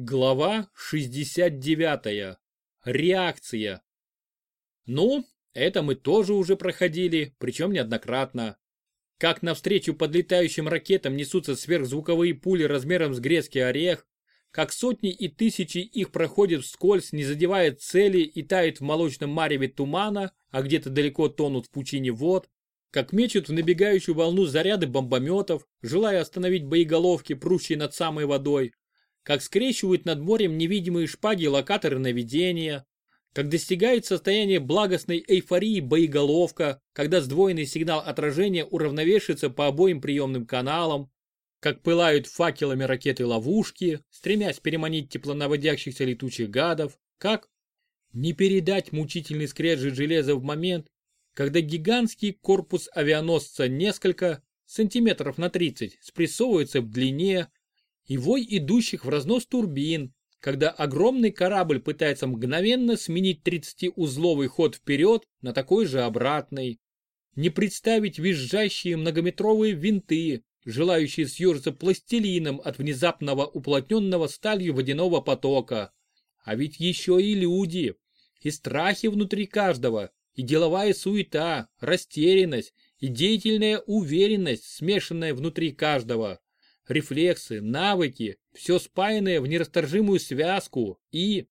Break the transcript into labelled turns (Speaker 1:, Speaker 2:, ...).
Speaker 1: Глава 69. Реакция. Ну, это мы тоже уже проходили, причем неоднократно. Как навстречу подлетающим ракетам несутся сверхзвуковые пули размером с грецкий орех, как сотни и тысячи их проходят вскользь, не задевая цели и тают в молочном мареве тумана, а где-то далеко тонут в пучине вод, как мечут в набегающую волну заряды бомбометов, желая остановить боеголовки, прущие над самой водой, как скрещивают над морем невидимые шпаги локаторы наведения, как достигает состояние благостной эйфории боеголовка, когда сдвоенный сигнал отражения уравновешивается по обоим приемным каналам, как пылают факелами ракеты-ловушки, стремясь переманить теплонаводящихся летучих гадов, как не передать мучительный скрежет железа в момент, когда гигантский корпус авианосца несколько, сантиметров на 30, спрессовывается в длине, и вой идущих в разнос турбин, когда огромный корабль пытается мгновенно сменить 30-узловый ход вперед на такой же обратный. Не представить визжащие многометровые винты, желающие съежиться пластилином от внезапного уплотненного сталью водяного потока. А ведь еще и люди, и страхи внутри каждого, и деловая суета, растерянность, и деятельная уверенность, смешанная внутри каждого рефлексы, навыки, все спаянное в нерасторжимую связку и...